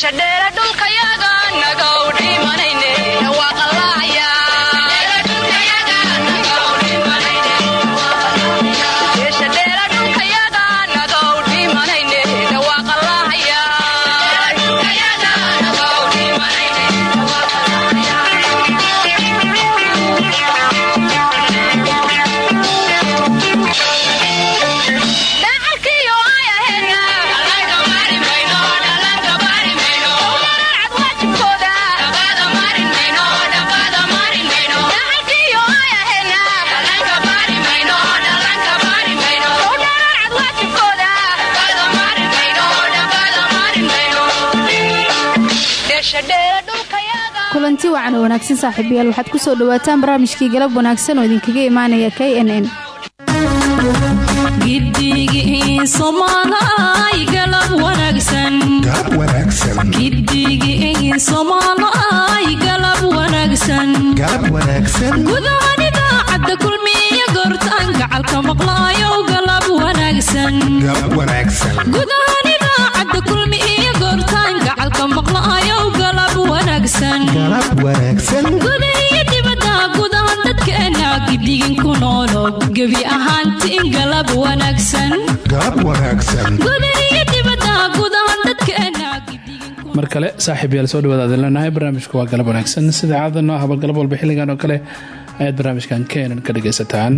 dheer kulanti wacan oo wanaagsan saaxiibayaal waxaad ku soo dhawaataan barnaamijkii galab wanaagsan oo idinkaga imaanaya k n n. Gudahan idaacadda kulmiya goortaan gacalka maqlaayo galab wanaagsan guda iyo dibada gudahan dadkeena gidigin ku noolo gebi ahaantiin galab wanaagsanguda iyo dibada gudahan dadkeena mar kale saaxiib yaal soo dhawaad aadin leenahay. Barnaamijku waa galab wanaagsan. Sida caadano ahba galab walba xilligan oo kale ayaad barnaamijkan keenan ka dhagaysataan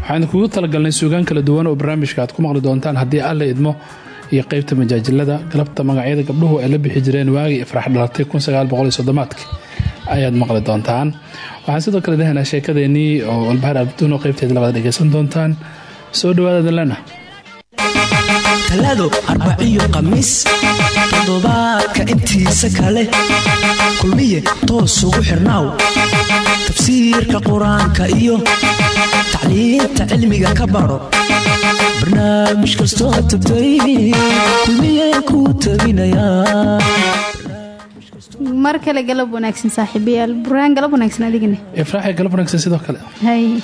waxaan kugu talagalnay suugaan kala duwan oo barnaamijka aad ku maqli doontaan haddii alla idmo iyo qeybta majaajilada galabta magacyada gabdhuhu ay la bixi jireen waagii ifrax dhalatay aadki ayaad maqli doontaan. Waxaan sidoo kale lehnaa sheekadeenii oo walbahaar abduuno qeybteeda labaad dhegeysan doontaan. Soo dhawaadadan lena talaado arbaciyo khamiis toddobaadka intiisa kale. Kulmiye toos ugu xirnaaw. Tafsiirka qur'aanka iyo tacliinta cilmiga ka baro. Barnaamij kastoo tagtay kulmiye kuu tabinayaa mar kale galab wanaagsan saaxiibayaal burhaan galab wanaagsan adigana ifraaxi galab wanaagsan sidoo kale. Hay.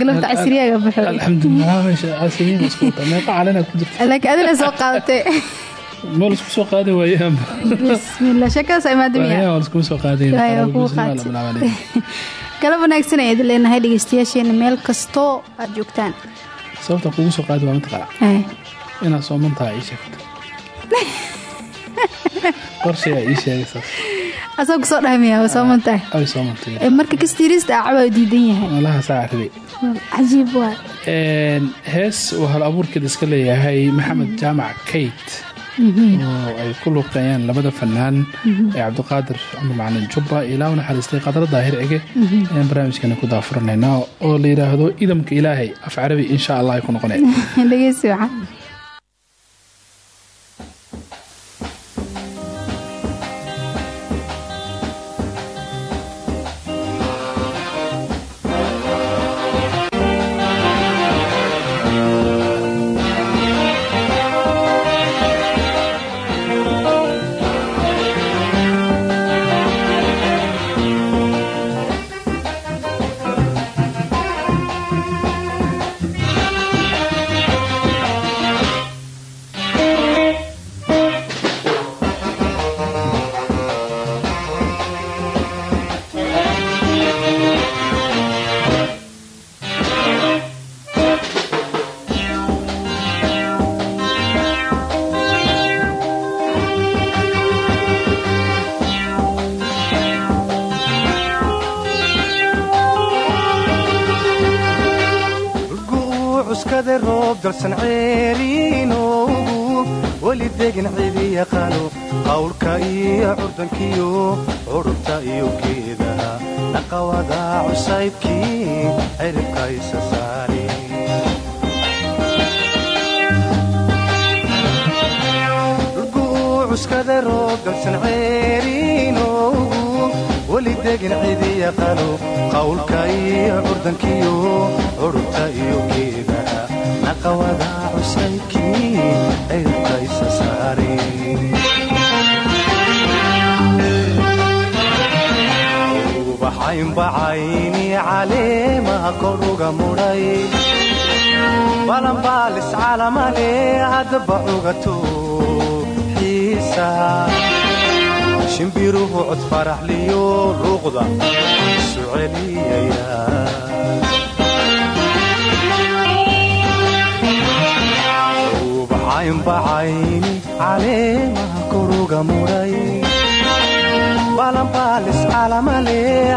Galabta casriyaga baxo alxamdulilah meesha casriyin isku wata. Meeqa calina ku jirta. Laakiin adina soo qaadatay meel isku soo qaaday waayaan bismillah sheekadaas imaadamiya waayaan iskuma soo qaaday galab wanaagsan ayaad leenahay dhegeystayaasheena meel kastoo aad joogtaan. Sababta kugu soo qaaday waa mataqaana inaad sooman tahay ii sheegaysaas asoo ku soo dhahmaya waa soomantahay ay soomantay marka kastiirista acabaa diidan yahay. Hees uu hal abuurkeeda iska leeyahay maxamed jaamac kayt. Oo ay ku luuqeeyaan labada fanaan ee cabdiqaadir cumar macalin jubba ilaa u naxariistay qadar daahir ege. Ayaan barnaamijkana ku daafuranaynaa oo la yidhaahdo idamka ilaahay af carabi insha allah ay ku noqoneen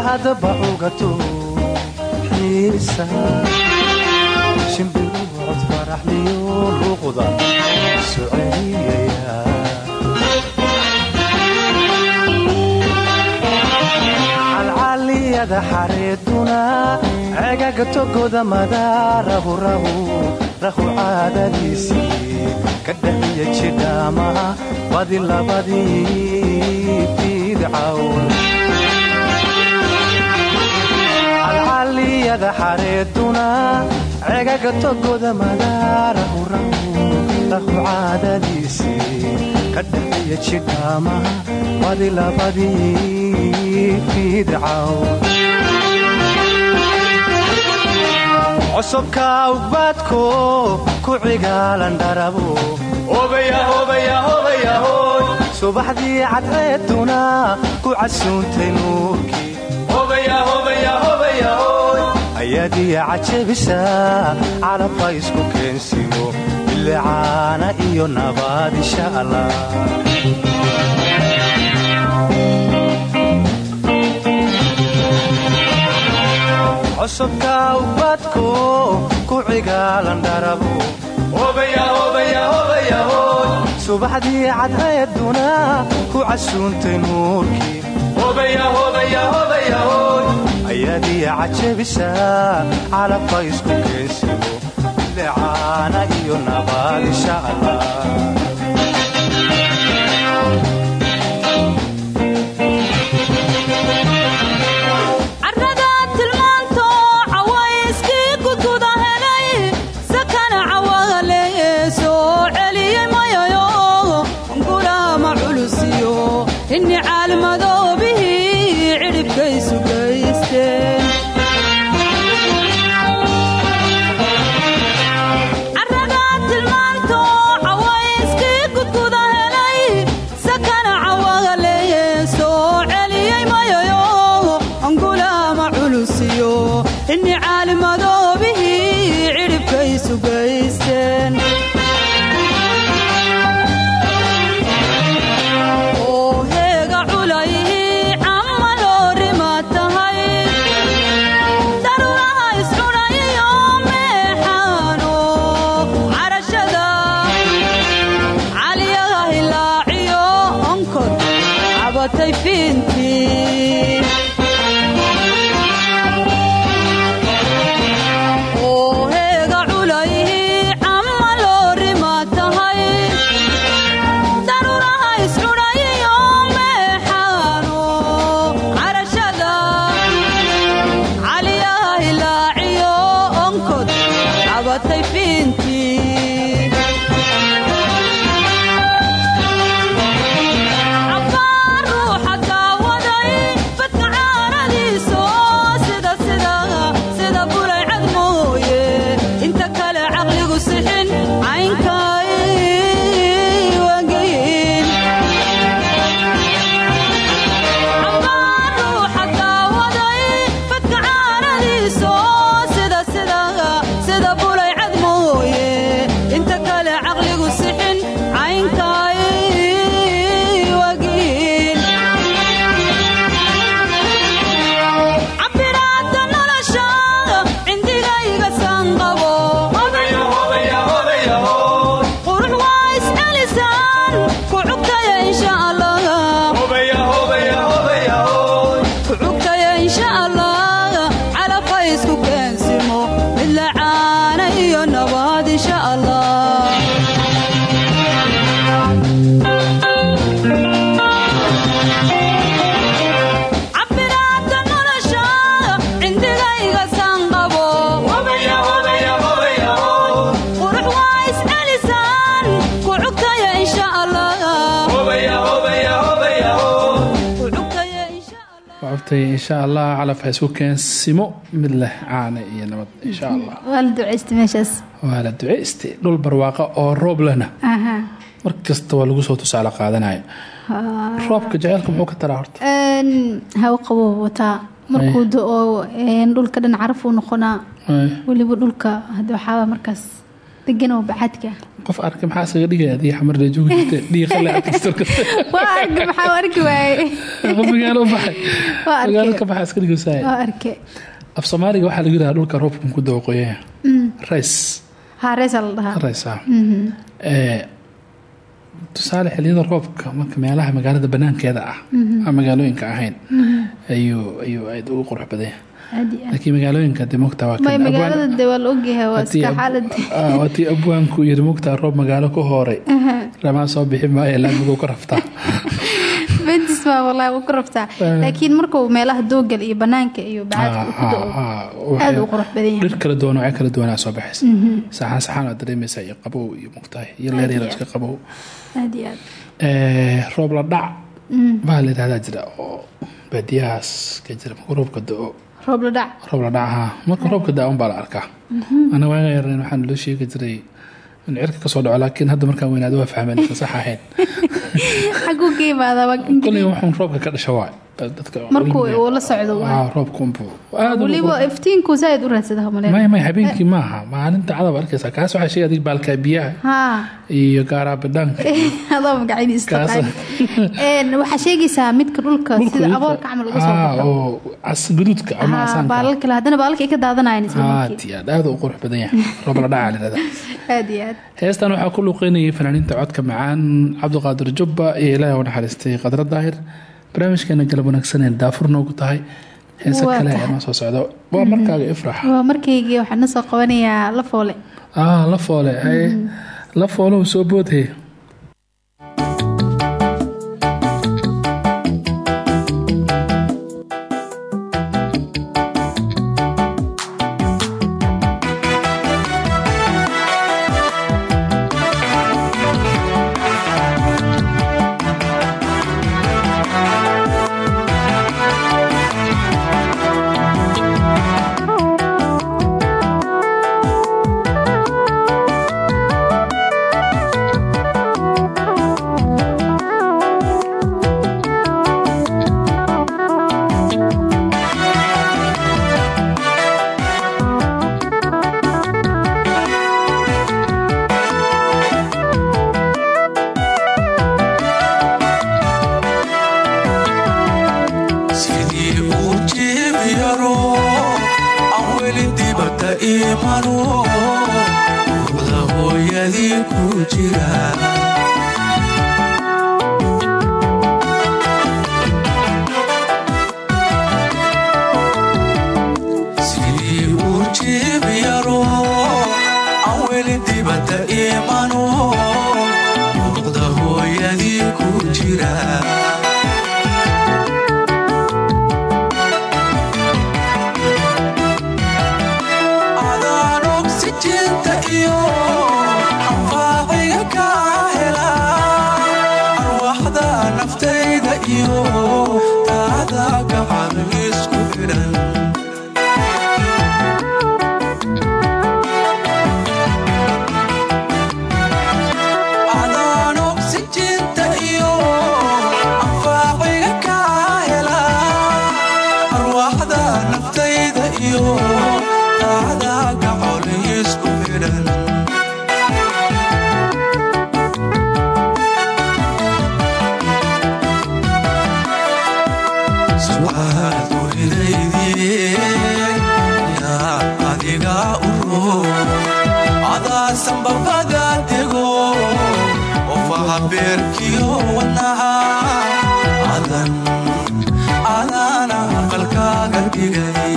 hadaba ugato xaniisa shimbil cod faraxniyo luuqda soceliyaya calcaliyada xareeduna cegaga togoda madaarahu rahu rahu caadadiisii ka dhaxiya jidhaama badi labadii bidcawn dunyada xareeduna cegaga togoda madaara urahu caadadiisii ka dhexeeya jidhaamaha badi labadii fiidcaw cosubka awbaadko ku cigaalandharabo subaxdii cadceeduna ku casuuntay nuurkii ayaad iya cajabisaa carabba isku keensimo bilicaana iyo nabaad insha allah cosubka ubadko kucigaalandharabo subaxdii cadceeduna ku casuuntay nuurkii ayaadiya cajabisa calabka isku keensigo lecaana iyo nabaad insha allah maaragtay insha allah calaf haysu keensimo mid leh caana iyo nabad insha allah waa la duceysta meeshaas. Waa la duceysta dhul barwaaqa oo roob lehna. Mar kasta waa lagu soo tusaale qaadanayo. Roobka jaceylka muxuu ka taraa horta? Hawo qaboo wataa. Markuu do-o dhulka dhan carafuu noqonaa. Weliba dhulka waxaaba markaas degan oo bacadka. Qof arkay maxaa isaga dhigaya adii xamarle joogi jirte dhiiqale arkastar kasta waa arka maxaa arki waaye qof magaalo u baxay. Waa arkay. magaalo ka baxay iska dhigaysaaya waa arke af soomaaliga waxaa lagu yidhaha dhulka roobka ku doo qoyaya rays haa reesa la dhahaa. Raysa ee tusaale xilliyada roobka marka meelaha magaalada banaankeeda ah aan magaalooyinka ahayn ayuu ayuu aad ugu qurux badan aad laakiin magaalooyinka de mogta ah, waatii abwaanku yiri mogtaa roob magaalo ku hooray. Lamaa soo bixi maayo laamigu ka raftaa laakiin markuu meelaha doogal iyo banaanka iyo bacadka uu ku do-o aad u qurux badan yahay. dhir kala duwan noocyo kala duwanaa soo baxaysa. Saxaan saxaan waad dareemaysaa iyo qabow iyo mogtahay iyo leer yar oo iska qabow. Ee, roob la dhac baa la yidhahdaa jira oo baadiyahaas ka jira markuu roobka do-o roob la dhac roob la dhac haa marka roobka da'un baa la arkaa. Anaga waaga yareen waxaan loo sheegi jiray in cirka ka soo dhaco laakiin hadda markaan weynaado waa fahmeen sax waa koley waxun roobka ka dhasha waay Ah, roobka unbu aad weliba iftiinku zaaid u raadsada male may may habeenkii maaha. Maalinta cadab arkaysaa kaas waxaa sheegay adig baalkaa biyaha iyo gaaraa bidhaanka adoo magacaydi istaqaan waxaa sheegaysaa midka dhulka sida aboorka camal uga soo Ah, baxo. oo cas guduudka ama haa asaanka. baalal kale haddana baalalka ay ka daadanayan isla markii aad iyo aad. Aad u qurux badan yahay. Roob la dhaca lidhahda aad iyo aad. Heestan waxaa ku luuqeynayay fanaaniinta codka macaan. Cabdiqaadir jubba iyo ilaahay u naxariistay qadra daahir barnaamijkeena galab wanaagsan ee daafur noogu tahay. Heese Waa kale noo soo socdo waa markaaga ifrax waa markaygii waxaan na soo qabanayaa la foole. Ah la foole. Haye la foole uu soo boodhe qalkaaga dhigay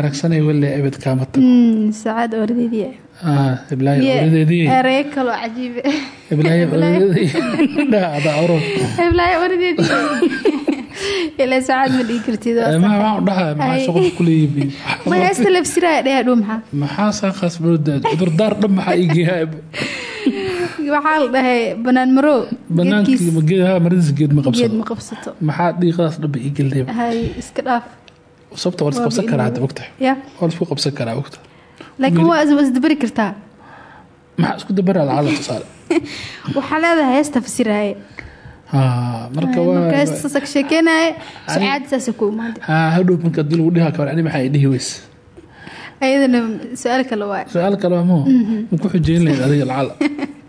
aragsanay weli ebed kaama tago dhaha maxaa la dhahay banaan marow geed ma geed qabsado? Ma qabsato. Maxaa dhiiqadaas dhanba igelday hay iska dhaaf. Sababta waa la isqabsan karaa hadda ogtahay ya. Waa la isku qabsan karaa ogtahay laakiin waa is- waa isdabari kartaa. Waxaa leedahay heesta fasiraaye hadhow marka haddii lagu dhihaa kabar ani maxaa idhihi weys ayadana su'aal kale waay su'aal kale waa moo ma ku xujeyn lahayd adiga lacala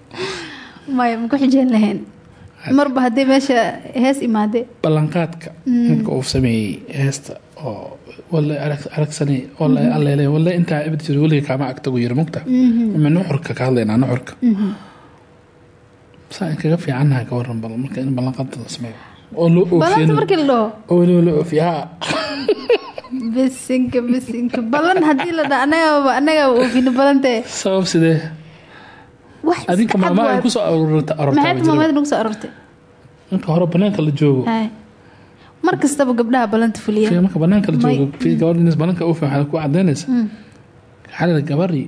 maya ma ku xijeen lahayn. Marba haddii meesha hees imaade. Ballanqaadka ninka uu sameeyey heesta oo wale aragsani wale alleele wale intaa ibad jiro weliga kaama agtagu yiri mugta ima nuxurka ka hadlaynaa nuxurka saa kaga fiicannaha ka waran bal marka in ballanqaadka la sameeyo. Oo loo oofiyo markii la dhaho oo weliba loo oofiyo ha bisinka bisinka. Balan haddii la dhaho anagaba anagaba oofino balante sabab sidee? Wax adinka maama ay ku soo aroorta maxay aroortaa maameed nagu soo aroortay inka hore banaanka la joogo. Mar kastaba gabdhaha balanta fuliya. Marka banaanka la joogo nis balanka ufi waxaa ku cadaynaysa xalila gabadhii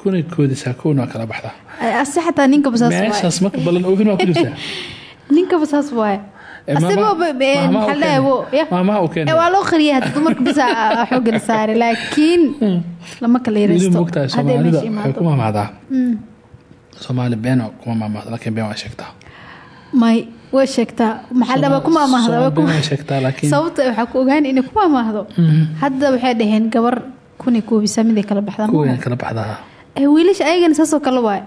kunay koodisaa kowna waa kala baxdaa Ay, ase xataa ninkaba saas waay meeshaas marka balan oofin waa ku jirtaa? Ninkaba saas waay Eh. Eh, waa loo qariyay hadda dumarka bisa xooga la saaray laakiin lama kala hadday soomaalida waxay ku maamaadaa. Soomaali beeno kuma maamaahda laakiin been waa sheegtaa. May way sheegtaa. Maxaa ku ku waa sheegtaa laakiin sababta waxaa ku ogaan inay ku maamaahdo. Hadda waxay dhaheen gabar kunay koobisa miday kala baxdaa kala baxdaa wiilasha ayagana saasoo kale waay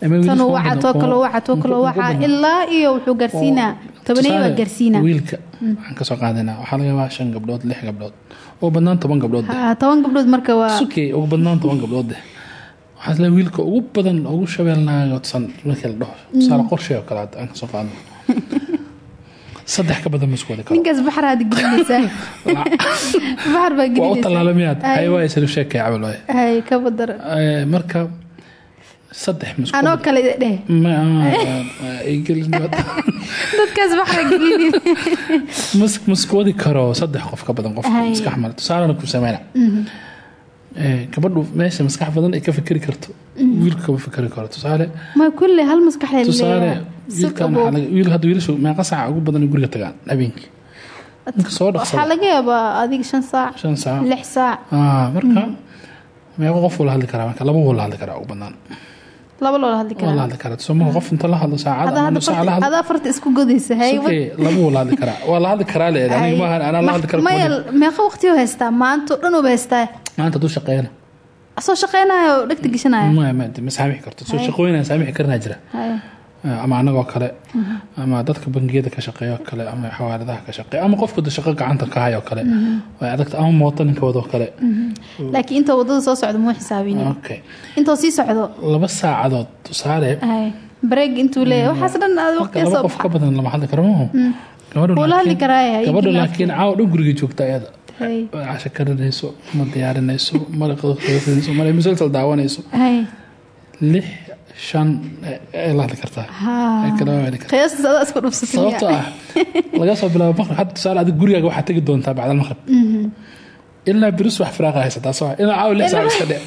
tan uu waca too kale waca ilaa iyo wuxuu gaarsiinaa tobaneyo waa gaarsiinaa wiilka. Waxaan ka soo qaadanaa. Waxaa laga yaabaa shan gabdhood lix gabdhood. Ugu badnaan toban gabdhood Ha, toban gabdhood marka waa sukey ugu badnaan toban gabdhood deh. Waxaa isle wiilka ugu badan ugu shabeelnaagsan markii la dhaho. Tusaale qorshe oo kale hadda aan ka soo qaadno saddex ka badan ma isku wadi karo. Ninkaas baxar aad gelinaysaa. Baxar baa waa u gelinaysaa. tallaala miyaad Ay. waa isla sheekay cabal waay hay ka badara Eh, marka saddex ma isku anoo kale dheh. Ma ah, ay gelin wada. dadkaas baxra gelinin mas- ma isku wadi karo saddex qof ka badan qof maskax male tusaalena ku sameyna Eh, gabadhu meesha maskax badan ay ka fikiri karto wiilku kama fikiri karo. Tusaale ma kulle hal maskaxda tusaale wiilkan waxaa laga- wiil hadda wiilashu meeqa saaca ugu badan guriga tagaan habeenkii. Soo waxaa dhaqsada laga yaabaa adiga shan saac shan saac. lix saac. Ah, marka meeqa qof wala hadli karaa marka laba wala hadli karaa ugu badnaan laba loola hadli karaa. hadli karaa. Tusamo qof inta la hadlo saacad Hadda- ama saac la hadlo adaa farta isku godaysa hay laba wala hadli karaa. Waa la hadli karaa leed aniga maaha anaa la hadli karo maya meeqa waqtiyo haystaa maanta dhan uba haystaa. Maanta hadduu shaqeeyana asoo shaqeynayo dhegta geshanaya ma ma ma saamixi karto. Soo shaqooyinaa saamixi karinaa jira. Ama anagoo kale ama dadka bangiyada ka shaqeeya oo kale ama xawaaladaha ka shaqeeya ama qofka de shaqo gacanta ka haya oo kale. Way adagta ama mooto ninka wado kale. Laakiin inta waddada soo socdo muu xisaabinin okay. Intoo sii socdo. Laba saacadood tusaale. Hay. Bareeg intuu leeyahay waxaas dhan aad waqtiga soo qof ka badan lama hadli karo maahu gabadhu laakiin- hay, gabadhu laakiin caawa dhan guriga joogta ayada hay casho karinayso ma diyaarinayso mala musalsal daawanayso. Lix shan ay la hadli kartaa. Ay kala waali kartaa. Qiyaastaas adaa isku dhufsatay sababtoo ah laga soo bilaabo maqrib hadda tusaale adiga gurigaaga waxaad tegi doontaa bacda almaqrib ilaa biris wax firaaqa haysataa soo ilaa caawa lix saac iska dhe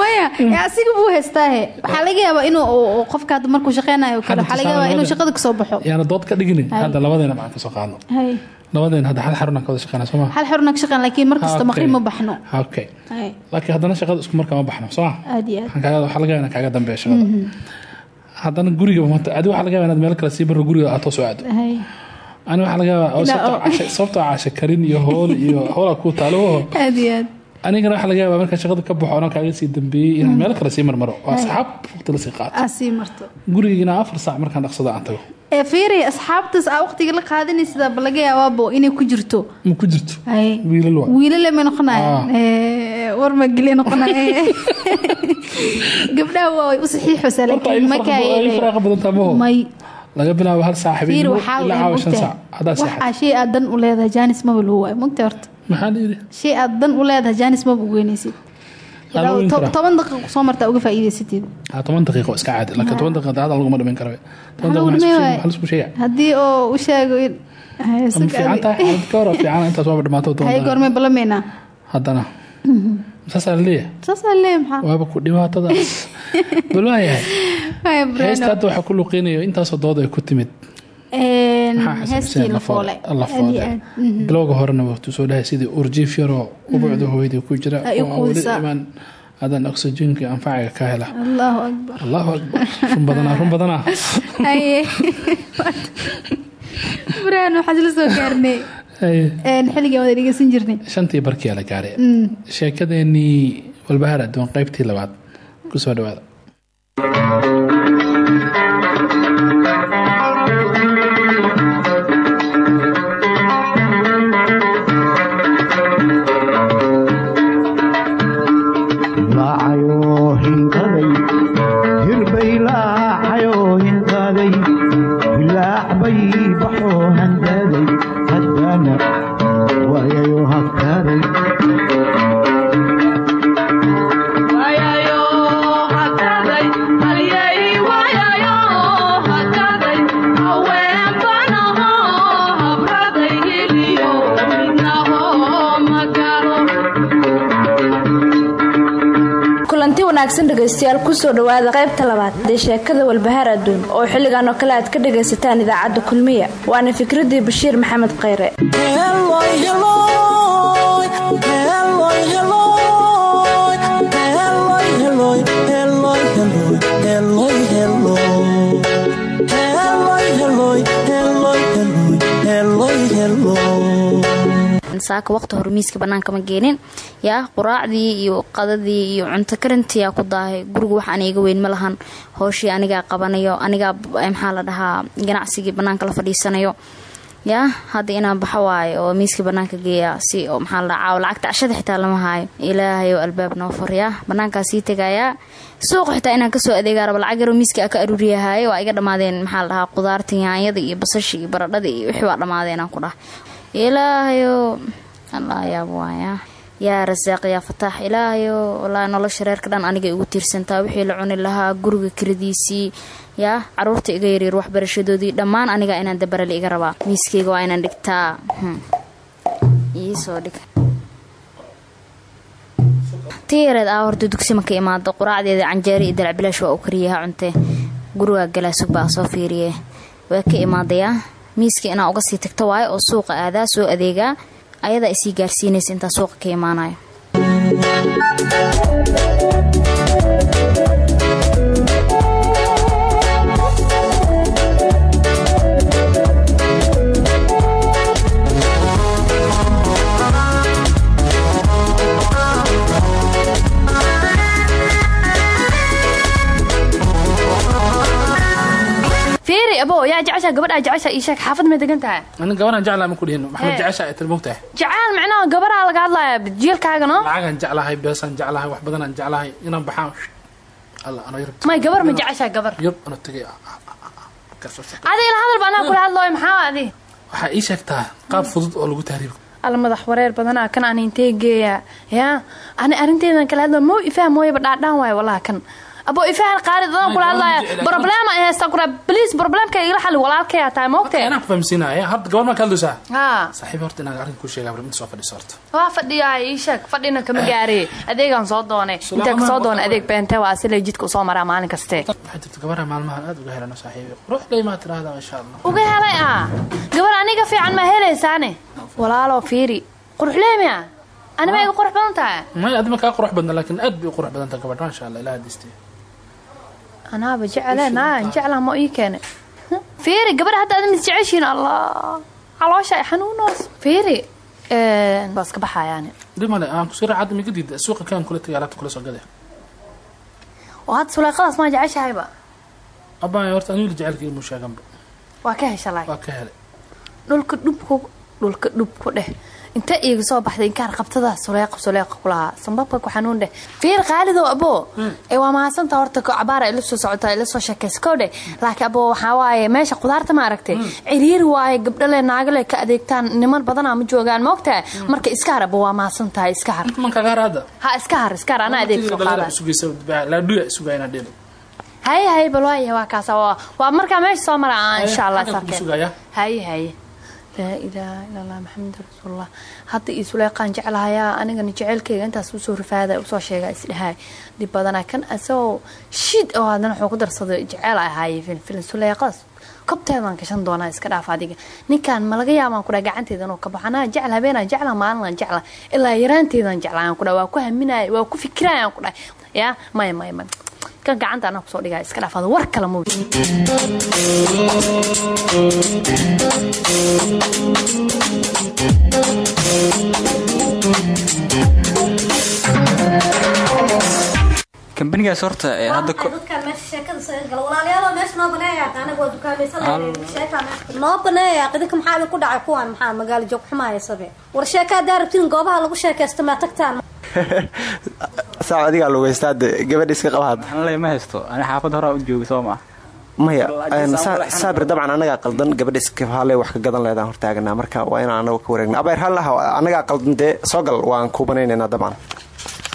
maya ee asiga buu haystaahe. Waxaa laga yaabaa inuu uu- uu qofka hadda markuu shaqeynayo kale waxaa laga yaabaa inuu shaqada ka soo baxo. Yaana dood ka dhigini hadda labadeena macaan ka soo qaadno hay labadeena hadda hal xarunaan ka wada shaqeynaa soo maa hal xorna ka shaqeyn laakiin mar kasta Okay. maqrib ma baxno. Okay. Laakiin haddana shaqada isku markaa ma baxno soo ma? Aad iyo aad. Waxaa laga yaabaa inaan kaaga dambeeya shaqada. Haddana guriga maanta adi waxaa laga yaabaa inaad meel kale sii barro guriga aad toos u aado. Ani waxaa laga yaabaa sababtoo casha karin iyo hool iyo hoola ku taalo aad iyo aad anigana waxaa laga yaabaa markaa shaqada ka baxo anoo kaaga sii dambeeyey inaan meel kale sii marmaro. Oo asxaab waqti la sii qaato gurigina afar saac markaan dhaqsado aan tago. Ee fiiri asxaabtaas aa waqtiga la qaadanaysa ba laga yaabaabo inay ku jirto. Ma ku jirto? Wiilal waa. Wiilale may noqonayaan Ah. Ee, war ma geli noqonaya gabdhaha waa u saxiixaysaa laakiin ay marka maho may. Laga bilaabo hal saac habeen ilaa caawa shan saac. Haddaa seexad. waxaa shay aad dan u leedahay jaanis maba lagu waayo mogta horta maxaa la yidhi? Shay aad dan u leedahay jaanis maba ugeynaysid toban daqiiqo soo martaa uga faa'iidaysatid. Toban daqiiqo iska caadi. Laakiin toban daqiiqo hadal laguma dhiman karo toban daqiiqo haddii oo u sheego goormee balameynaa haddana. Saasaa leeyahay? Saasaa leeyahay maxaa? Waaba ku dhibaatadaas. Bal waayahay Hay, heesta hadda waxaa ku luqeynayo intaasoo dood ay ku timid La la iyo aad. Mhm. bilowga horena wuxuu soo dhahay sidii urjiif yaroo ubucda hooyadii ku jira. Oo aan weli imaan hadan oxygenkii anfaciga ka hela. Allahu akbar. Allahu akbar. Run badanaa run badanaa. Buraan waxaan isla soo gaarnay. Xilligan wada dhegeysan jirnay. Shantii barkiyaa la gaaray sheekadeenii walbahaar adduun qaybtii labaad. Kusoo dhawaada dhegaystayaal ku soo dhowaada qaybta labaad ee sheekada walbahaar adduun oo xilligan oo kale aad ka dhagaysataan idaacadda kulmiya. Waana fikradii bashiir maxamed khayre saaka waqti hore miiska banaanka ma geenin. Yaa quraacdii iyo qadadii iyo cunto karintiyaa ku daahay. Guriga wax aan iga weyn ma lahan. Hooshii anigaa qabanayo anigaa maxaa la dhahaa ganacsigii banaanka la fadhiisanayo. Yaa hadda inaan baxo waayo oo miiska banaanka geeya si maxaa la caaw lacagta cashada xitaa lama haayo. Ilaahay oo albaab noo furyaa banaankaa sii tegayaa suuqa xitaa inaan ka soo adeegaa raba lacag yaroo miiska ka aruuriyahaaye waa iga dhammaadeen maxaa la dhahaa qudaarta yaanyada iyo basasha baradhada iyo wixii waa dhammaadeen aan ku dhah ilaahayoo allah yaab waaya yaa rasaaq yaa fataax ilaahayo walaa nolosha reerka dhan anigay ugu tiirsantaa wixii la cuni lahaa guriga kiradiisii yaa carruurta iga yaryar waxbarashadoodii dhammaan aniga inaan dabarali iga rabaa. Miiskeyga waa inaan dhigtaa. Iisoo dhig. Tii yareed horta dugsi marka imaado. Quraacdeeda canjeero iyo dalacbilaash waa u kariyaha cuntee. Gurigaa galaa sugbaa soo fiiriye. Waa ka imaadayaa miiska inaa uga sii tagto waayo oo suuqa aadaa soo adeegaa ayadaa isii gaarsiinaysa intaa suuqa ka imaanayo abo yaa jecesha gabadhaa jecesha ii sheeg xaafad may degan tahay anin gabanaan jeclaa ma ku dhihin maxamed jecesha ay tilmoog tahay? Micnaha gabaraa laga hadlaya jiilkaaga no? Lacagaan jeclahay beesaan jeclahay wax badanaan jeclahay inaan baxaan alla anoo yurub may gabar ma jecesha gabar? Yurub anoo tegay ah, ah, ah, ah, adi ila hadalba anaa kula hadlooyo maxaa adi? Waxaa ii sheegtaa qaab fudud oo lagu tahriib alla madax wareer badanaa kan aan intee geeya yaa? Ani arrinteedan kala hadlo mo ifahm mooyaba dhaadhaan waayo wallaha kan abo ifahan qaari dadan kula hadlaya problema ay haystaa kula bliis problemka igala xali walaalkaya tahay moogtee inaan ku fahamsiinaya hadda gabar maa ka hadlaysaa haa saaxiib horta inaan arrin kuu sheegaa inta soo fadhiso horta waa fadhiyaa ii sheeg fadhina kama gaaree adeegaan soo doonay intaa ka soo doonay adeeg beente waa sila jidka u soo maraa maalin kaste. Waxaa jirta gabarha maalmahan aad uga helano saaxiibi qurux ley maa tiraahdaa insha allah uga helay ah gabar aniga fiican ma helaysaane walaaloo fiiri quruxleemia anima iga qurux badan tahay maya adima kaa qurux badna laakiin aad bay u qurux badan tahay gabadha insha allah ilaah hadiistay anaaba jecele naa jeclaa ma ii keene fiiri gabar hadda aad mis jeceshiin allah caloosha ay xanuunoos fiiri waa iska baxayaani dhib male aan ku sii raacadda miga diida suuqa kaan kula tagay alaabta kula soo gaday oo hadda suleeqadaas maa jeceshahayba abbaaya horta anigu jecelka imuu sheeganba waa ka hesha waa ka helay dhulka dhubku dhulka dhub ku dheh inta iiga soo baxday inkaan qabtada suleeqa suleeqa kulahaa sambabka ku xanuun dheh fiir qaalidow aboo ee waa mahadsantaa horta cabaara ila soo socotaa ila soo sheekaysa kow dheh laakiin aboo waxaa waaye meesha qudaarta ma aragtay. Ciriiri waaye gabdhale naagale ka adeegtaan niman badanaa ma joogaan moogtahay marka iska har aboo waa mahadsantahay iska har. Man kaga har hadda ha iska har iska har. Anaa adeeg soo qaada. haye haye bal waayahay waa kaasa waa markaa meesha soo mara insha allah haye haye laa ilaaha ila allah maxamed rasuulullah hadda io suleeqaan jeclahayaa anigana jeceylkayga intaas u soo rifaada u soo sheega isdhahay dhib badana kan asagoo shid oo haddana wuxuu ku darsaday jeceyl ay ahaayey filin filin suleeqadas kobteedaan gashan doonaa iska dhaaf adiga. Ninkan ma laga yaabaan kudhaa gacanteeda inuu ka baxo? Anaa jecel habeenaa jecla maalinaan jecla. Ilaa yaraanteedaan jeclaan kudhaa waa ku haminaya waa ku fikirayaan kudhaa yaa maya maya maya kan gacanta anaa ku soo dhigaya iska dhaaf ada war kale ma walaalayaal meesha noo baneeya anaga waa dukaameysan noo baneeya idinka maxaa idinku dhacay kuwan maxaa magaalo joog xumaaya sabe? War sheeka haddaa rabtiin goobaha lagu sheekaysto maa tagtaan? Saac adigaa lugeystaa de gabadha iska qaba hadda. Anle ma haysto. Ani xaafadda horaa u jooga soo maa maya een, saa- saabir dabcan anagaa qaldan gabadha iska hale wax ka gadan leedaan hortaaganaa. Marka waa inaan anaga ka wareegna abayr hallaha anagaa qaldan dee soo gal waan kuu banaynaynaa dabcan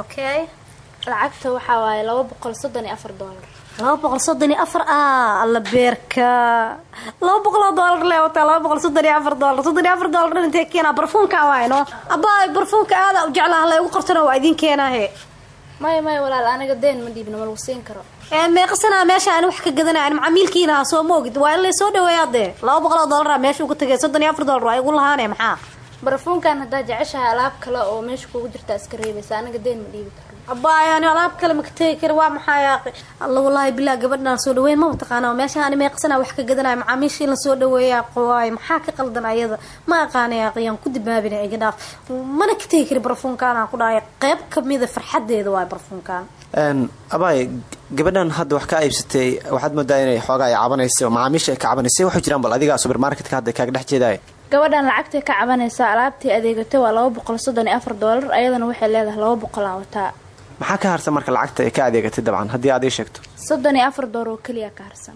okay. Lacagta waxaa waaye laba boqol soddon iyo afar doolar laba boqol soddon iyo afar? Ah alla beerka. Laba boqoloo doolar lee wataa laba boqol soddon iyo afar doolar soddon iyo afar doolar dhan intee keenaa barfuunka waayno abaa barfuunka aada u jeclaa hala igu qortana waa idin keenaahe. Maya maya walaal aniga deen ma dhiibna ma lagu siin karo. Meeqasanaa meesha aan wax ka gadanaya macamiilkiina ha soo moogid. Waa in laysoo dhaweeyaa dee. Laba boqol oo doolara meesha uga tagay soddon iyo afar doolar waa igu lahaane maxaa barafuunkan haddaa jeceshahay alaab kale oo meesha kugu jirta iska reebaysa anaga deen ma dhiibi karno. Abaayo ani alaab kale maka tegi kara waa maxaa yaaqi alla walaahi bilaa gabadhan soo dhaweyn maba taqaana meesha ani meeqasanaa wax ka gadanaya macaamiishii la soo dhaweeyaa qowaayo maxaa ka qaldan ayada? Ma aqaana yaaqiyaan ku dibaabina iga dhaaf. Mana ka tegi kari barafuunkaan aan ku dhahay. Qayb kamida farxadeeda waay barafuunkaan. Abaay gabadhan hadda wax ka iibsatay waxaad moodaa inay xoogaa ay cabanaysa oo macaamiisha ay ka cabanaysay waxu jiraan bal adiga supermarketka hadda kaaga dhex jeedaay gabadhan lacagtay ka cabanaysaa alaabtii adeegatay waa laba boqol soddon iyo afar doolar ayadana waxay leedahay laba boqol aan wataa maxaa ka harsan marka lacagta ay ka adeegatay dabcan? Haddii aad ii sheegto. Soddon iyo afar doolar oo keliya ka harsan.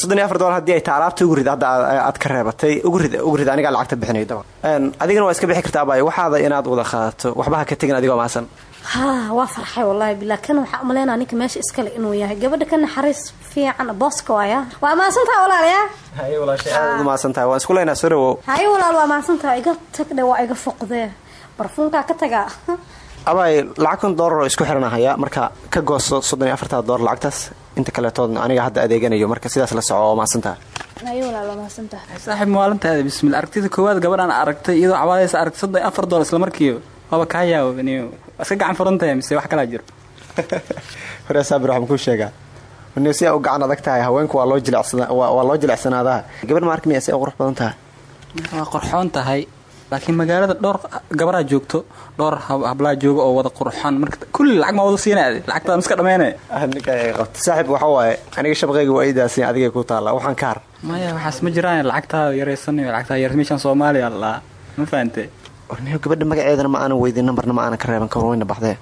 Soddon iyo afar dolar haddii ay tahay alaabta ugu rid hadda aad ka reebatay ugu rid ugu rid anigaa lacagta bixinay dabcan. Adigana waa iska bixi kartaa abaay waxaada inaad wada qaadato waxba ha ka tegin adigoo maasan ha waa farxay wallaahi bilaa kan waxaa umaleynaa ninka meesha iskale inuu yahay. Gabadha ka naxariis fiican booska waaya waa maasantaha walaalayaa? Haye walaashay aad u maasantahay waan isku leynaa soo dhawow haye walaal waa maasantaha iga tagdhe waa iga foqdee barfuunkaa ka tagaa abaay lacag kun doolar oo isku xiranahaya marka ka gooso soddon iyo afartaa doolar lacagtaas. Inta kaleetoodna aniga hadda adeeganayo. Marka sidaas la soco waa maasantaha saaxiib maalintaada bismil aragtida koowaad gabadhaan aragtay iyadoo cabaadaysa aragtay soddon iyo afar doolar isla markiiba waaba kaa yaabo iska gacan furantahay mise wax kalaa jiro? Hore saabir waxaan kuu sheegaa. N si u gacan adag tahay haweenku waa loo jilecsanaadaha gabadh maarka miya si qurux badan tahay? Waa qorxoon tahay laakiin magaalada dhowr gabaraa joogto dhowr hablaa jooga oo wada qurxoon. Marka kulli lacag ma wada siinaad lacagtaada miska dhameyne qabta saaxiib waxa waaye aniga shabaqayga waa idaasi adigay ku taalla waxaan ka har. Maya waxaas ma jiraan lacagtaada yareysanayo lacagtaa yar meeshaan soomaaliya laa. Ma fahante gabadha magaceedana ma aanan weydin nambarna ma aanan ka reeban karo wayna baxdee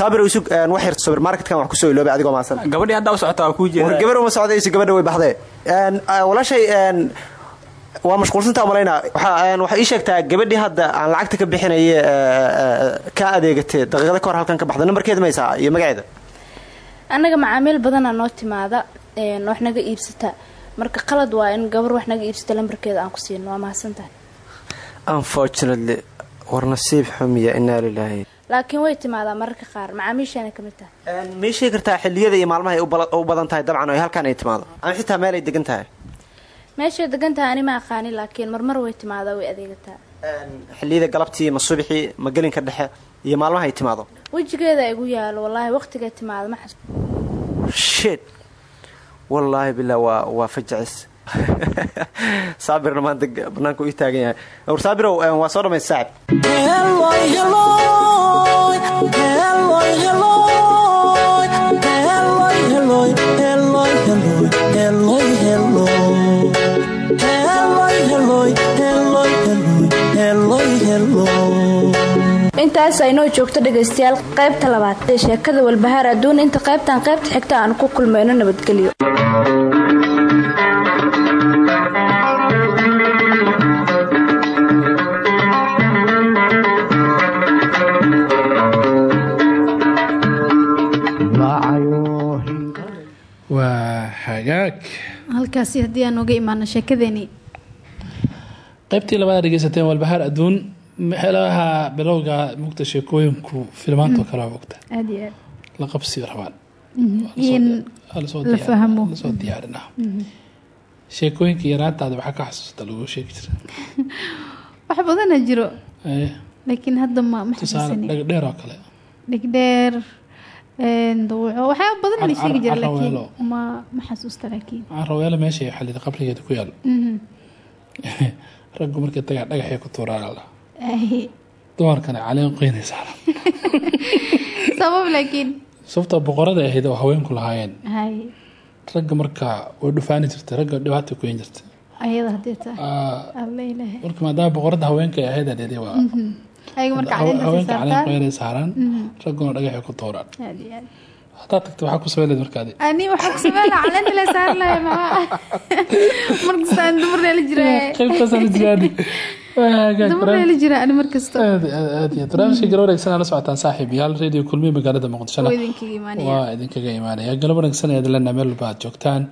saabir isug wax yar supermarketkan wax ku soo iloobay adigoo maasan gabadhii haddaa u socotaa waa kuu jeeda war gabar uma gabadha way baxdee walaashay waa mashquulsantaa malaynaa waxaa ii sheegtaa gabadhii hadda aan lacagta ka bixinaye ka adeegatee daqiiqada ka hor halkan ka baxda nambarkeeda maysaa iyo magaceeda? Annaga macaamiil badanaa noo timaada wax naga iibsata. Marka qalad waa in gabar wax naga iibsata lambarkeeda aan ku siino. Waa mahadsantahay. Unfortunately war nasiib xumiya inaa lilaahi laakiin way timaadaa mararka qaar. Macaamiishaana ka mid tahay. Sheegi kartaa xilliyada iyo maalmaha ay u badan tahay dabcan oo halkaan ay timaado? Ama xitaa meel ay degan tahay? Meeshay degan tahay ani ma aqaani laakiin marmar way timaadaa way adeegataa xilliyada galabtii ma subixii ma gelinka dhexe iyo maalmaha ay timaado? Wejigeeda igu yaalo wallaahi waqtigay timaado ma xas shit. Wallaahi billah waa waa fajacis saabirna maanta banaanka u taagan yahay war saabirow waa soo dhamaysa saacib intaas aynoo joogto dhegaystayaal qaybta labaad ee sheekada walbahaar adduun inta qaybtan qaybta xigta aan ku kulmayno nabadgelyo hagaag halkaasi haddii aan uga imaano sheekadeeni qaybtii labaad dhegeysateen walbahaar adduun meelaha bilowga mugta sheekooyinku filmaantoo kale mugta aad iyo aad. La qabsi rabaan. In la fahmo la soo diyaarina. Sheekooyinka yaraantaada waxaa ka xasuusta lagu sheegi jira wax badana jiro. Laakiin hadda ma ma tusaale dhagdheer oo kale. Dhigdheer dawaco waxyaaba badan la sheegi jira Carraweelo. laakiin ma ma xasuusta laakiin. Raweelo meesha xalida qabrigeeda ku yaal. Mhm. raggu markay tagaa dhagaxay ku tuuraan Ay, dumarkana caleen qoynay saaran sabab laakiin. Sababta boqorada ahayd oo haweenku lahaayeen. Ragga markaa way dhufaani jirtay ragga dhibaata kuyin jirtay Ah, marka maadaama boqorada haweenka ay ahayd adhedi waa Haweenka caleen qoynay saaraan. Mhm. ragguna dhagaxay ku aad haddaad tagto waxaa ku sameyn leed markaadi. Ani waxaa ku sameynaa caleenta la saar lahay maxaa markastaan dumarna la jira qaybtaasaan jiraani dumarna la jira ani. Markasta aad aad aad iyo barnaamijka galab wanaagsan aa la socotaan saaxiib. Yaal radio kulmiye magaalada muqdishona waa idinkaga imaanaya. Galab wanaagsan ayaad lena meel walba aad joogtaan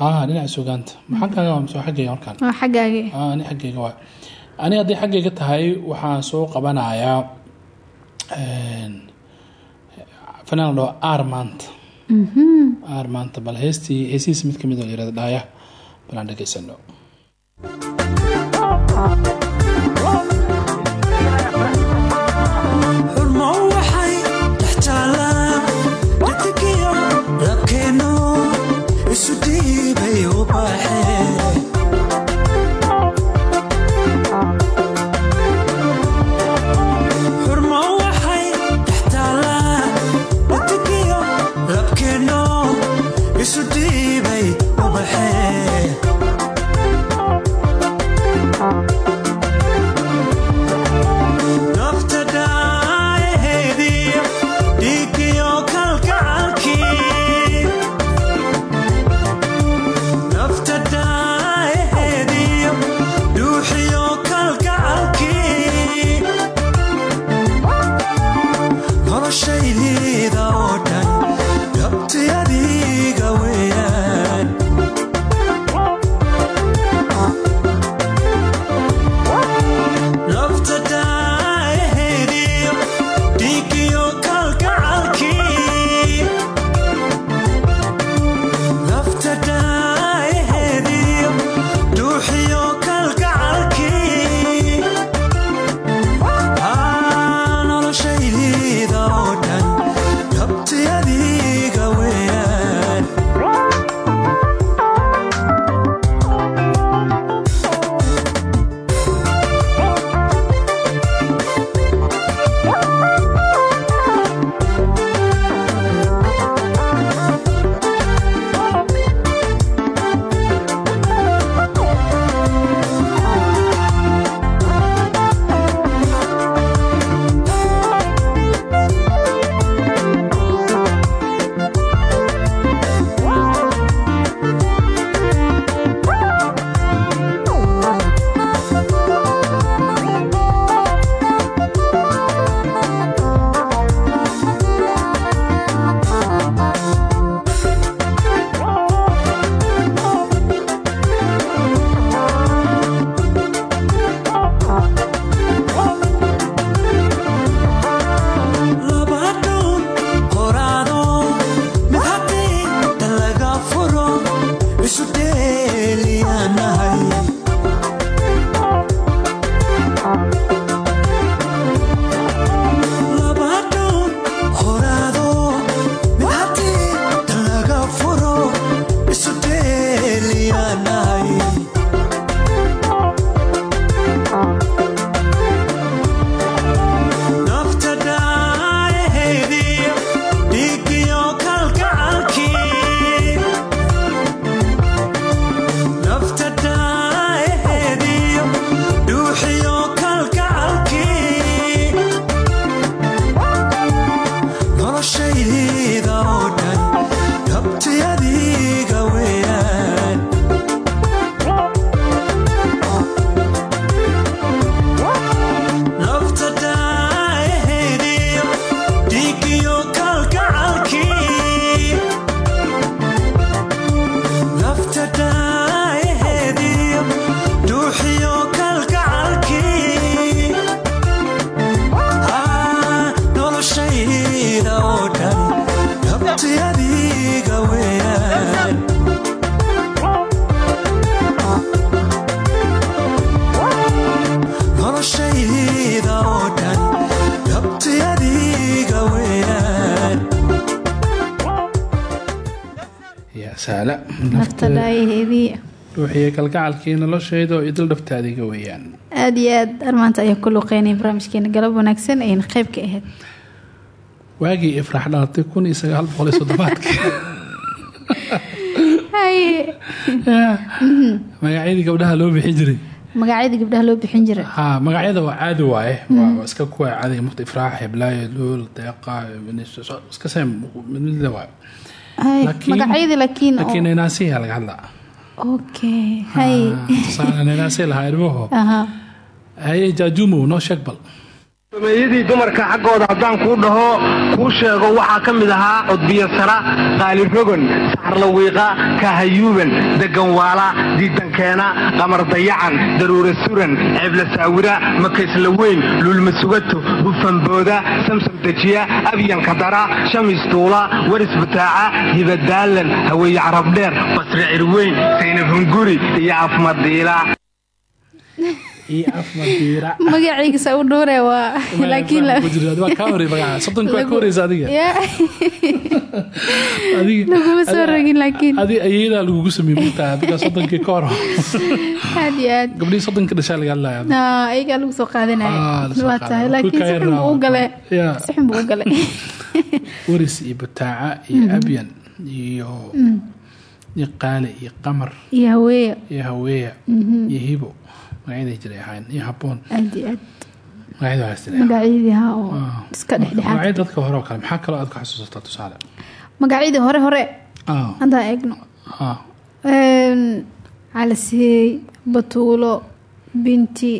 haa dhinaca sugaanta maxaa kaaga waa markaan? Waa xaggaage aa ani xaggayga waa ani haddii xaggayga tahay waxaan soo qabanayaa fanaan la dhaho aar maanta. Aar maanta bal heestii heesihiisa mid ka mid oo la yiraahdo dhaaya bal aan dhegaysano isu dhiibay ruuxiyo kalgacalkii noloshayda oo idil dhabtaadiga weeyaan. Aada iyo aad armaanta ayaan ku luqeynay barnaamijkeena galab wanaagsan ayayna qayb ka ahayd waagii ifraax dhalatay kun iyo sagaal boqol iyo soddobaadkii. Haye magacyadii gabdhaha loo bixin jiray. Magacyada gabdhaha loo bixin jiray. Ha magacyada waa caadi waaye. Waa iska kuwa caadiga mufta ifraax heblaayo luul deeqa iska same mid waaye. Magacyadii laakiin laakiin naynaasiyaa laga hadlaa okay haye tusaale naynaasi lahaa aha haye jaajumo noo sheeg bal sameeyadii dumarka xaggooda haddaan kuu dhaho kuu sheego waxaa ka mid ahaa codbiyo sara qaalirogon saxarlawiiqa kahayuuban deganwaala diidankeena qamar dayacan daruura suran ceebla saawira makaysla weyn luulmasugato bufanbooda samsam dejiya abyanka dara shamis duula waris butaaca hibadaalan haweeye carabdheer basri cirweyn saynab hunguri iyo afmadiila iyo afmadiira magaciisa u dhowre waa laguma soo rogin laakiin. adi ayadaa lagugu sameeyey mugtaa adiga soddonkii ka hor aad iyo aad. Gabdhihii soddonka dhashaa laga hadlaya. Ah, ayagaa lagu soo Ah, qaadanaya soo waa tahay laakiin si xun buu u gale si xun buu u gale waris iyo butaaca iyo Mhm. abyan iyo Mm. iyo qaali iyo qamar. Iyo haweeya. Iyo haweeya. Mhm. iyo hibo magacyaday jiray ahayn iyo haboon magacyadii magacyada dadka hore oo kale maxaa kaloo aad ka xasuusataa tusaale? Magacyadii hore hore. Ah. haddaan eegno. Ah. Calisey batuulo binti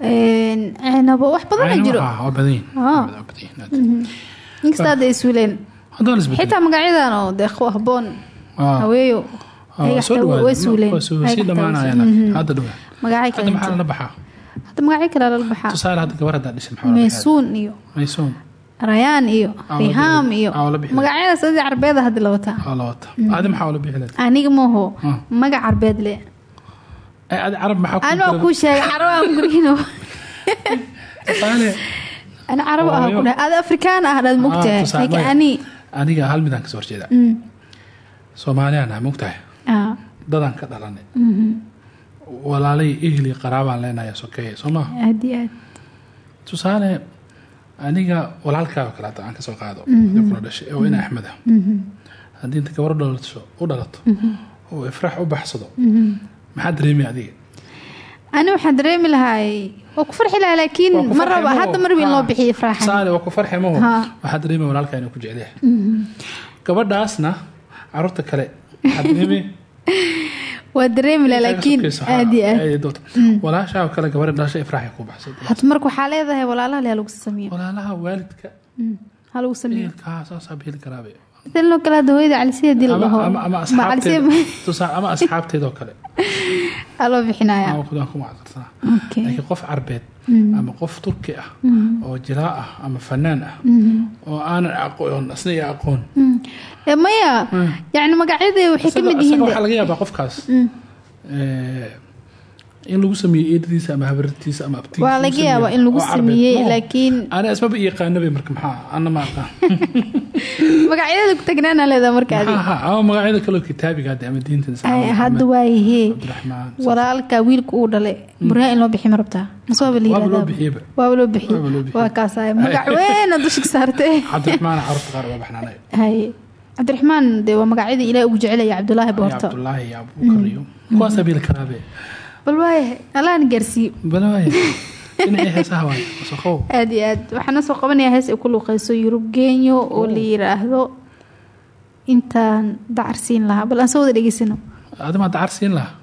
een, ceenabo wax badan ay jiro. Ah. Mhm. inkasta hadda iswileen xitaa magacyadan oo dee kuwa haboon Ah. haweeyo Ah. Mhm. baxaa? Maysuun iyo rayaan iyo rihaam iyo magacyadaas la la adi maxaa wala bixi lahayd aniga maaho Ah. magac carbeed le. Eh, carab anaa kuu gurino tusaale. Ana carabo ah ku dhahay ada afrikaan ah dhaad Ah, mogtahay laakiin ani. Aniga hal midaan ka soo horjeeda. Mm. soomaaliyaan ah mogtahay Ah. Dadaan ka dhalanay walaalay ihli qaraabaan leenaya sokeeye soo maha aad iyo aad. Tusaale aniga walaalkaa oo kale hadda aan ka soo qaado Mhm. haddii kula dhashay oo ina axmed ah. Mhm. haddii inta gabar dhalato u dhalato oo ifraax u baxsado maxaa dareemaya adiga? Ani waxaan dareemi lahay waa ku farxi lahaa laakiin ma maho. hadda marba in loo bixiyo faraaxan tusaale waa ku farxi maho waxaa dareemaya walaalkaa inuu ku jecel yahay. Mhm. gabadhaasna carruurta kale waa dareemi lahaa laakiin aad iyo aad Mm. walaashaa oo kale gabadha dhalasha ifraax ay ku baxsay. Marka waxaa leedahay walaalaha le sameeyo. Walaalaha waalidka. Mm. ha lagu sameeyo. Ehelkaa saasaa bixili ama dhaho ama ama Ma calisida asxaabteeda tusaale ama asxaabteeda oo kale laakiin qof carbeed Mm. ama qof turki ah Mhm. oo jilaa ah ama fanaan ah Mhm. oo aanan aqoon asna iyo aqoon Mm. Eh, maya yani magacyada waxay ka mid isaga yihiin waxaa laga yaabaa qofkaas Mm. eh, in lagu sameeyey eedadiisa ama habartiisa ama abtigiisa waa lagu laga yaabaa in lagu sameeyey laakiin ana ismaba yaqaanaba marka maxaa ana ma aqaan magacyada ku tagnaana leedaha marka ama magacyada kaloo kitaabiga hadda ama diinta hadda waayahee walaalka wiilka uu dhalay. Buryaa in loo bixiy ma rabtaa? Mase waaba la bixiyeba waaba loo bixiy waa kaasay magac weyn dusha ka saartay. Cabdiraxmaan carruurta qaar waa baxnaanay. Haye cabdiraxmaan dee waa magacyada ugu jecelaya cabdulaahi boorto. Cabdulaahi iyo abubakar iyo kuwaasaa karaabe wasaqow aad iyo aad. Waxaana soo qabanayaa hees ay ku luuqeyso yurub genyo oo la yiraahdo intaan dacarsiin lahaa. Bal aan soo wada dhegeysano. Adama dacar siin lahaa?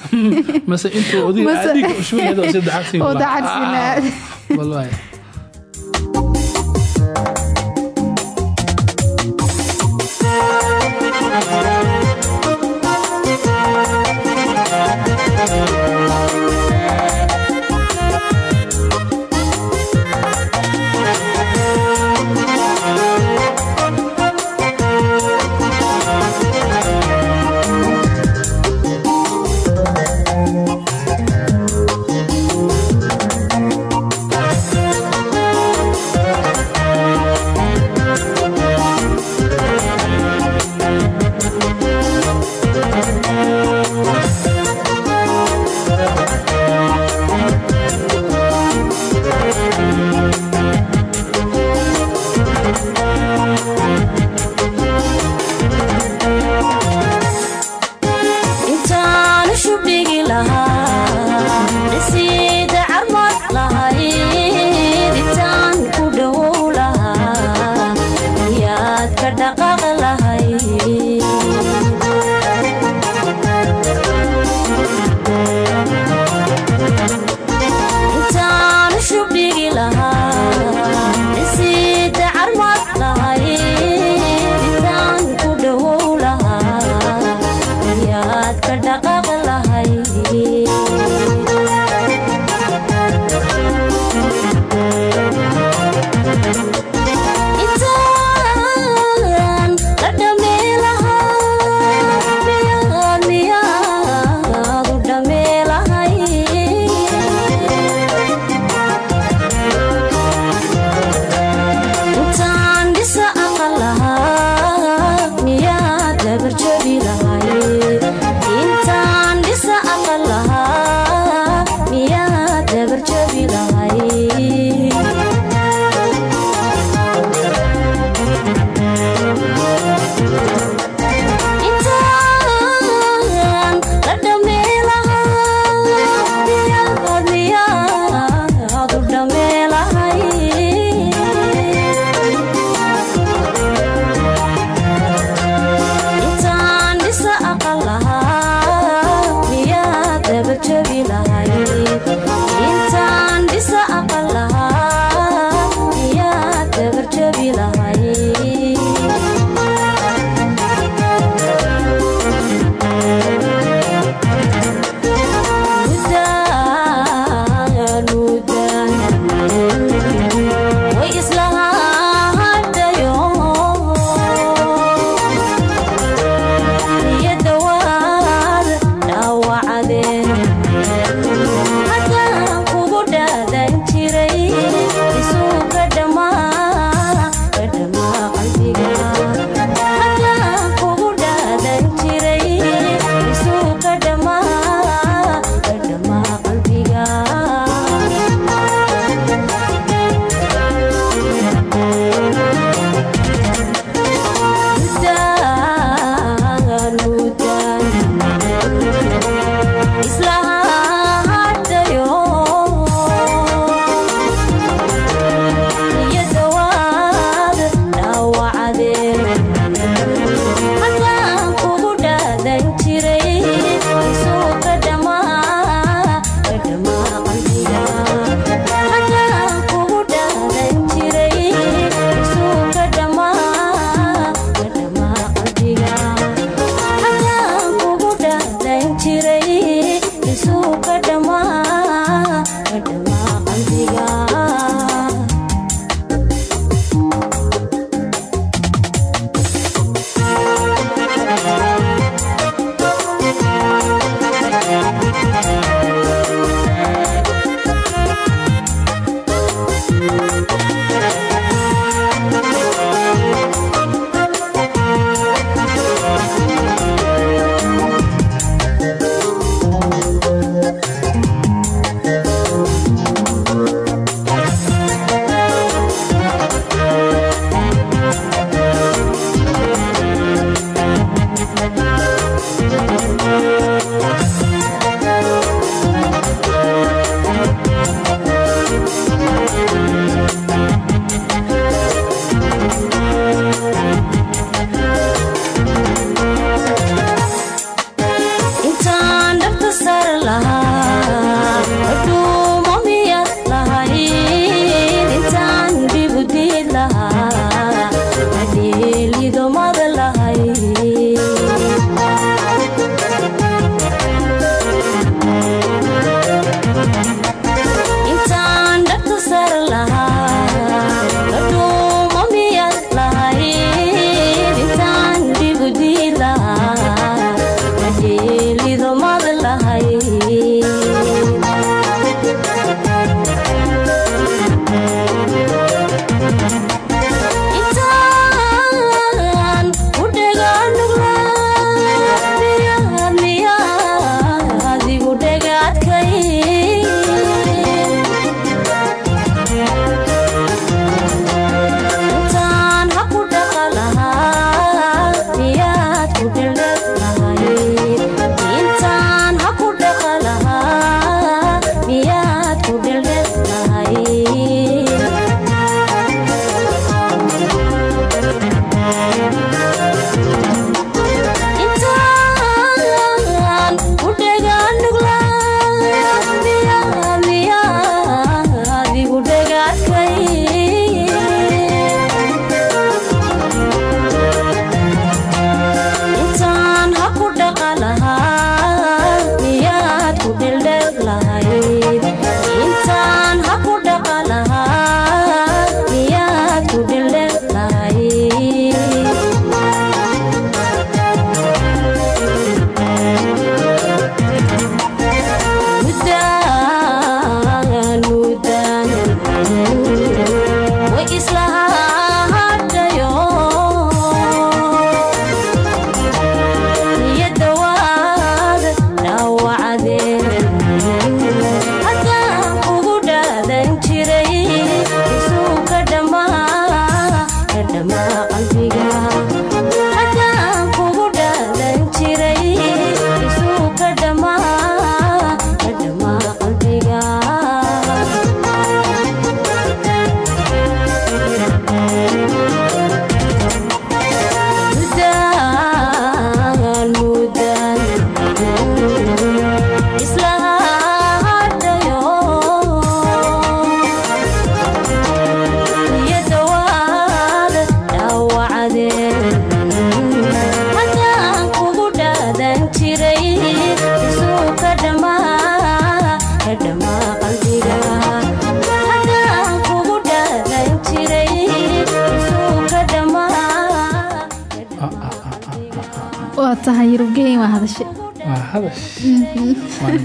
Mase intuu Mase- adiga ushugeeda oo si dacar siin lahaa.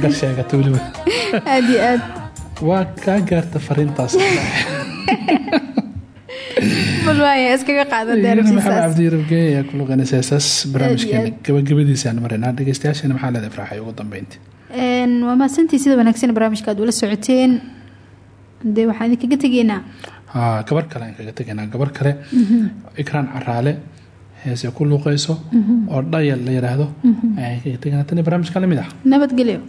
Gar sheegata weliba aad iyo aad waa kaa gaarta fariintaas. Maxamed daarabsiisaas cabdi yurubgeey ayaa ku luqanaysa heesaas barnaamijkeena gabagabadiisaan marinaa dhegeystayaashana maxaa leedahay faraaxay ugu dambeyntii? Een, waa mahadsantii sida wanaagsan barnaamijka aad ula socoteen. Dee waxaan idinkaga tegeynaa haa gabar kale aan kaga tegaynaa. Gabar kale ikraan caraale heese ku luuqayso Mhm. oo dhayal la yidhaahdo Mhm. ayaan kaga tegaynaa. Tani barnaamijka la mid ah. Nabadgelyo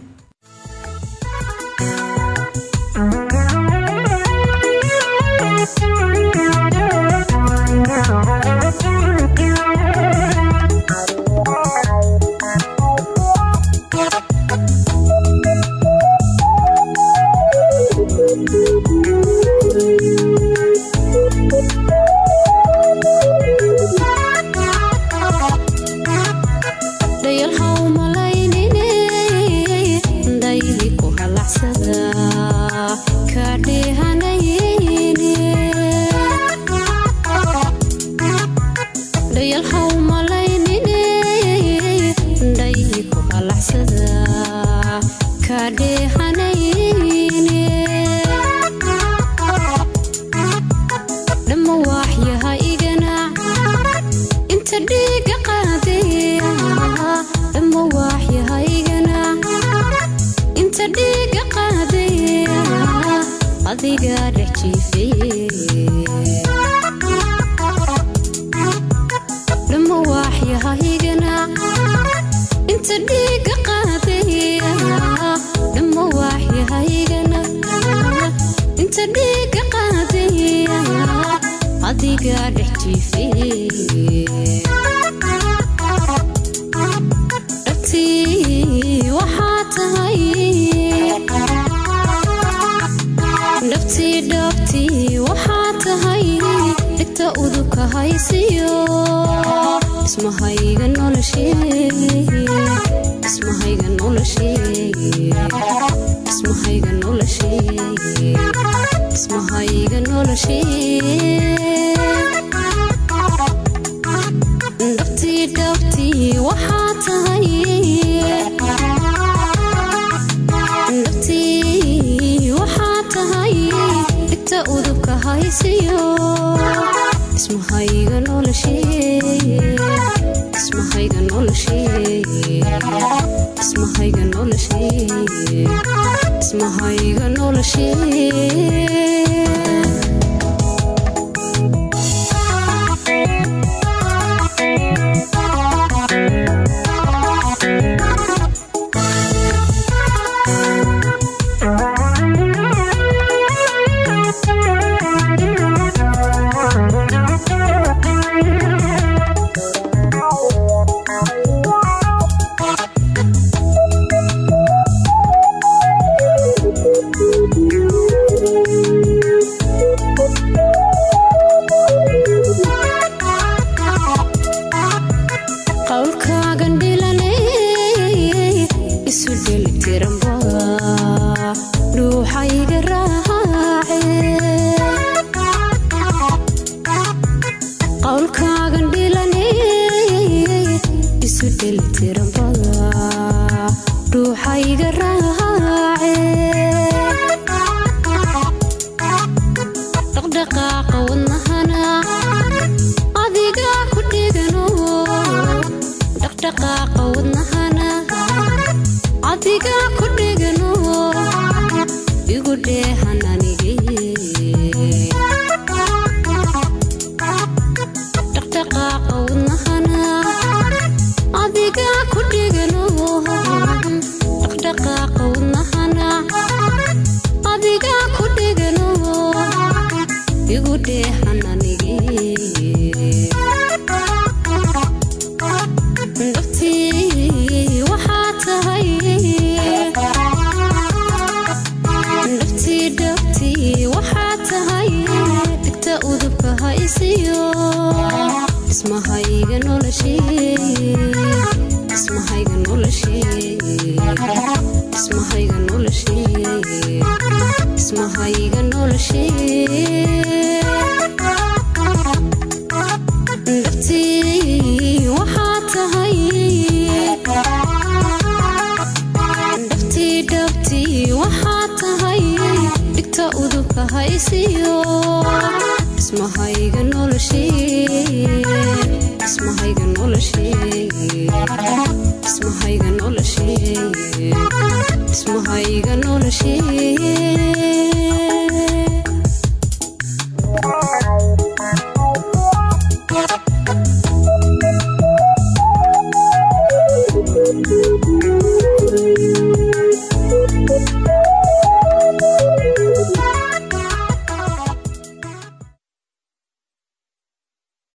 dhabtii waxaa tahay dhigta uduka haysiyo ismahayga noloshee udubka